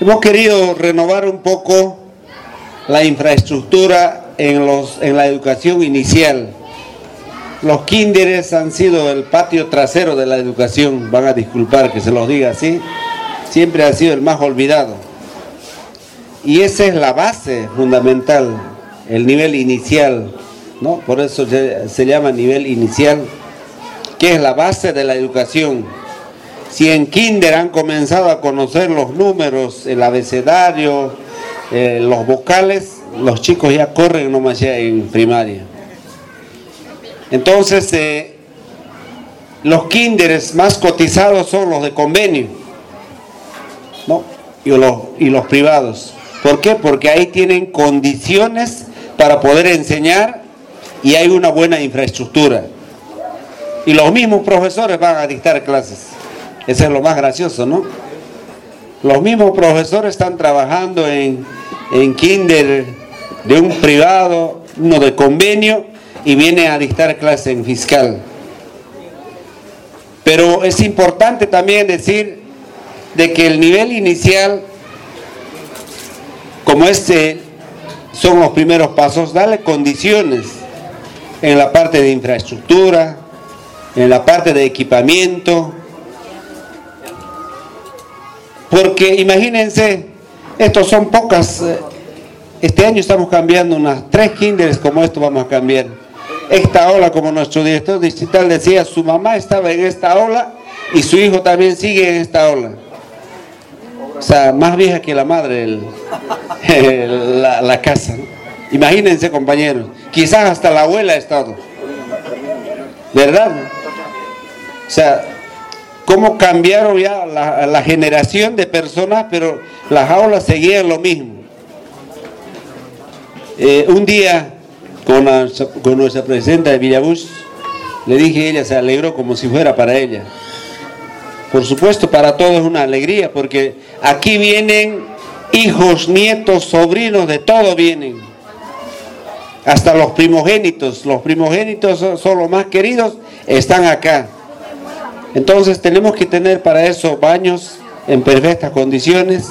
Hemos querido renovar un poco la infraestructura en, los, en la educación inicial. Los kinderes han sido el patio trasero de la educación, van a disculpar que se los diga así, siempre ha sido el más olvidado. Y esa es la base fundamental, el nivel inicial, ¿no? Por eso se llama nivel inicial, que es la base de la educación. Si en kinder han comenzado a conocer los números, el abecedario, eh, los vocales, los chicos ya corren nomás ya en primaria. Entonces, eh, los kinderes más cotizados son los de convenio, ¿no? Y y los privados. ¿Por qué? Porque ahí tienen condiciones para poder enseñar y hay una buena infraestructura. Y los mismos profesores van a dictar clases. Eso es lo más gracioso, ¿no? Los mismos profesores están trabajando en, en kinder de un privado, uno de convenio, y viene a dictar clase en fiscal. Pero es importante también decir de que el nivel inicial, como este son los primeros pasos, darle condiciones en la parte de infraestructura, en la parte de equipamiento, porque imagínense, estos son pocas, eh, este año estamos cambiando unas tres kinders como esto vamos a cambiar esta ola, como nuestro director distrital decía, su mamá estaba en esta ola y su hijo también sigue en esta ola. O sea, más vieja que la madre la, casa. Imagínense, compañeros, quizás hasta la abuela ha estado. ¿Verdad? O sea, cómo cambiaron ya la, generación de personas, pero las aulas seguían lo mismo. Eh, un día con, nuestra presidenta de Villabús, le dije, ella se alegró como si fuera para ella. Por supuesto, para todos es una alegría, porque aquí vienen hijos, nietos, sobrinos, de todo vienen. Hasta los primogénitos, los primogénitos son los más queridos, están acá. Entonces tenemos que tener para eso baños en perfectas condiciones,